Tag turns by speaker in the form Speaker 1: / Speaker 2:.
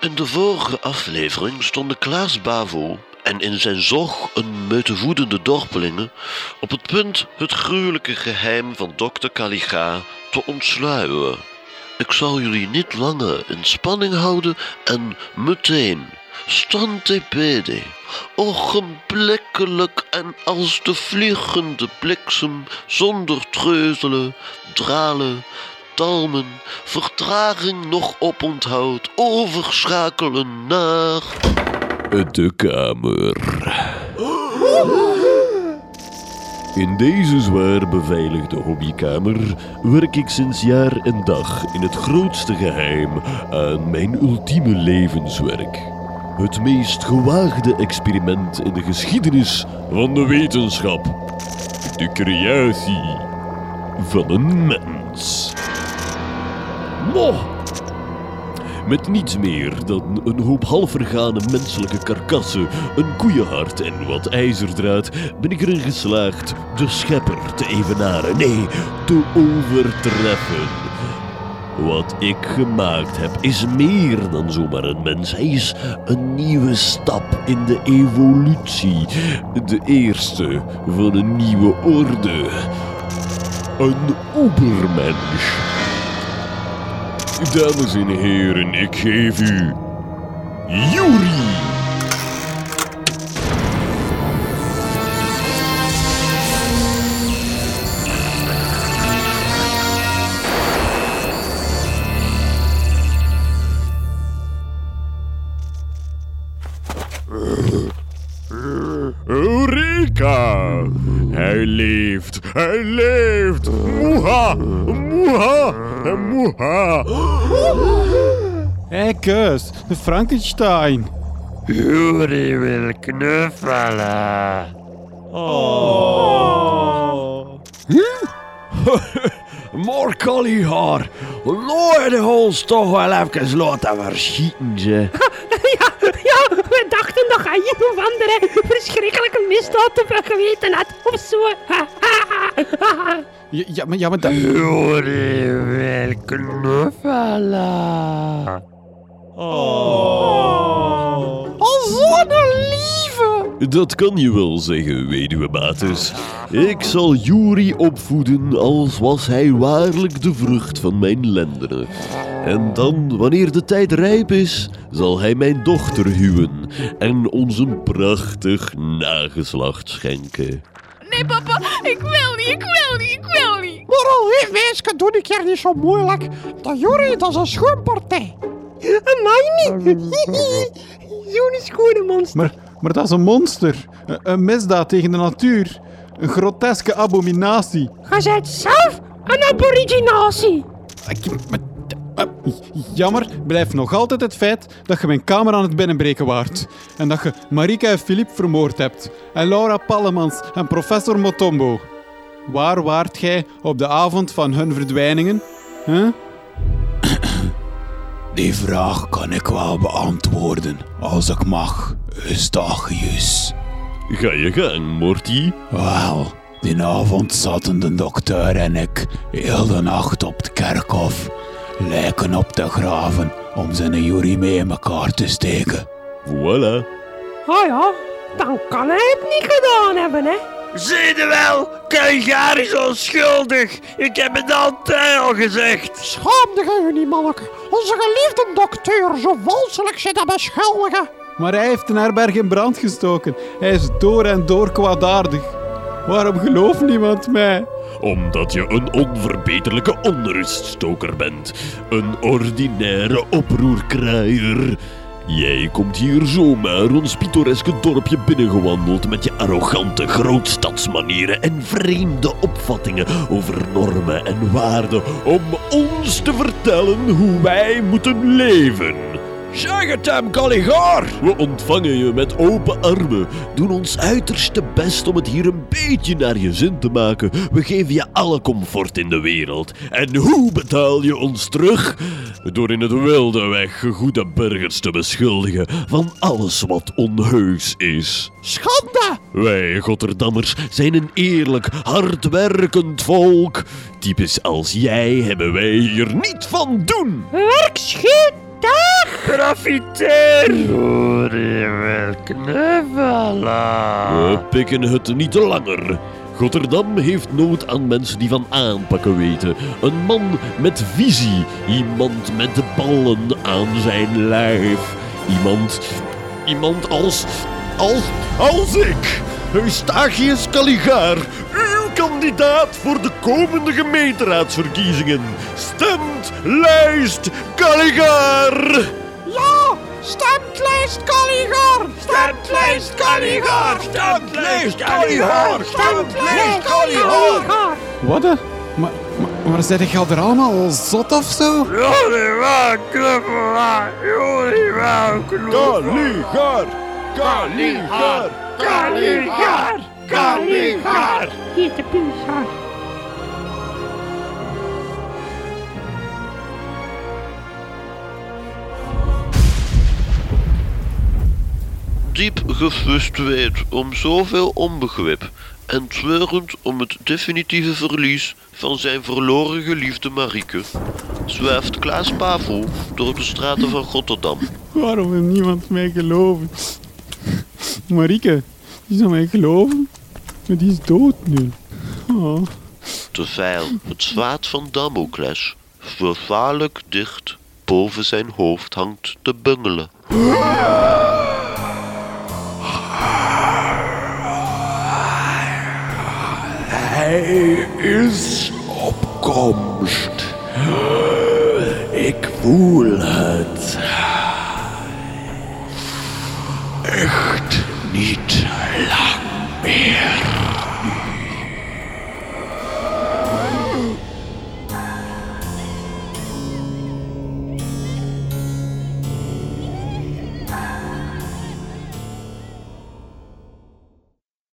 Speaker 1: In de vorige aflevering stonden Klaas Bavo en in zijn zog een muitenvoedende dorpelingen op het punt het gruwelijke geheim van dokter Caliga te ontsluieren. Ik zal jullie niet langer in spanning houden en meteen, stante pede, ogenblikkelijk en als de vliegende bliksem, zonder treuzelen, dralen, talmen, vertraging nog oponthoud, overschakelen naar...
Speaker 2: De kamer. In deze zwaar beveiligde hobbykamer werk ik sinds jaar en dag in het grootste geheim aan mijn ultieme levenswerk. Het meest gewaagde experiment in de geschiedenis van de wetenschap. De creatie van een mens. Met niets meer dan een hoop half vergane menselijke karkassen, een koeienhart en wat ijzerdraad ben ik erin geslaagd de schepper te evenaren, nee, te overtreffen. Wat ik gemaakt heb is meer dan zomaar een mens. Hij is een nieuwe stap in de evolutie. De eerste van een nieuwe orde. Een ubermensch. Dames en heren, ik geef u. Yuri! Eureka! Hij leeft, hij leeft! Moeha! Moeha! Moeha!
Speaker 3: Hé, Keus, de Frankenstein.
Speaker 4: Yuri wil knuffelen.
Speaker 2: Maar Kallihaar, Lord ons toch wel even laten verschieten, ze.
Speaker 5: Ja, ja, we dachten dat hij een of andere verschrikkelijke misdaad te vergeweten had. Of zo.
Speaker 3: Ja, ja, maar, ja, maar dat...
Speaker 4: Yuri wil knuffelen.
Speaker 2: Dat kan je wel zeggen, weduwe Bates. Ik zal Yuri opvoeden als was hij waarlijk de vrucht van mijn lendenen. En dan, wanneer de tijd rijp is, zal hij mijn dochter huwen en ons een prachtig nageslacht schenken.
Speaker 6: Nee, papa, ik wil niet, ik wil niet, ik wil niet.
Speaker 7: Maar al lief meisje, doe ik hier niet zo moeilijk. Dat Juri, dat is een schoonpartij.
Speaker 5: Mij niet. Zo'n schone monster.
Speaker 3: Maar, maar dat is een monster. Een, een misdaad tegen de natuur. Een groteske abominatie.
Speaker 5: Ga zij het zelf een aboriginatie.
Speaker 3: Jammer blijft nog altijd het feit dat je mijn kamer aan het binnenbreken waart. En dat je Marika en Philippe vermoord hebt. En Laura Pallemans en professor Motombo. Waar waart gij op de avond van hun verdwijningen? Huh?
Speaker 8: Die vraag kan ik wel beantwoorden, als ik mag, Eustachius.
Speaker 2: Ga je gang, Morty.
Speaker 8: Wel, die avond zaten de dokter en ik heel de nacht op het kerkhof. Lijken op te graven om zijn Jury mee in elkaar te steken.
Speaker 2: Voilà.
Speaker 5: Oh ja, dan kan hij het niet gedaan hebben, hè.
Speaker 4: Zie je wel, Keigaar is onschuldig. Ik heb het altijd al gezegd.
Speaker 7: Schaamde gij u niet, manneke. Onze geliefde dokter zo valselijk zit te beschuldigen.
Speaker 3: Maar hij heeft een herberg in brand gestoken. Hij is door en door kwaadaardig. Waarom gelooft niemand mij?
Speaker 2: Omdat je een onverbeterlijke onruststoker bent. Een ordinaire oproerkraaier. Jij komt hier zomaar ons pittoreske dorpje binnengewandeld met je arrogante grootstadsmanieren en vreemde opvattingen over normen en waarden om ons te vertellen hoe wij moeten leven. Zeg het hem, Caligaar! We ontvangen je met open armen, doen ons uiterste best om het hier een beetje naar je zin te maken. We geven je alle comfort in de wereld. En hoe betaal je ons terug? Door in het wilde weg goede burgers te beschuldigen van alles wat onheus is.
Speaker 7: Schande!
Speaker 2: Wij Rotterdammers zijn een eerlijk, hardwerkend volk. Typisch als jij hebben wij hier niet van doen.
Speaker 5: Werk schiet
Speaker 4: Profiteer! Wil knuffelen.
Speaker 2: We pikken het niet langer. Rotterdam heeft nood aan mensen die van aanpakken weten. Een man met visie. Iemand met de ballen aan zijn lijf. Iemand. Iemand als. als. als ik. Eustachius Caligaar. Uw kandidaat voor de komende gemeenteraadsverkiezingen. Stemt lijst.
Speaker 7: Ja, stemtlijst Kaligar! Stemtlijst Kaligar!
Speaker 4: Stemtlijst Kaligar!
Speaker 7: Stemtlijst Kaligar!
Speaker 3: Wat? hè? Maar, maar, maar zit je al er allemaal zot of zo?
Speaker 4: Rory wil knuffelen. Rory wil knuffelen.
Speaker 2: Caligaar. Caligaar.
Speaker 4: Kaligar! Kaligar!
Speaker 5: Hier de.
Speaker 1: Diep gefrustreerd om zoveel onbegrip en treurend om het definitieve verlies van zijn verloren geliefde Marieke, zwerft Klaas Pavo door de straten van Rotterdam.
Speaker 3: Waarom wil niemand mij geloven? Marieke, die zou mij geloven? Maar die is dood nu. Oh.
Speaker 1: terwijl het zwaard van Damocles vervaarlijk dicht boven zijn hoofd hangt te bungelen.
Speaker 2: Is op komst. Ik voel het. Echt niet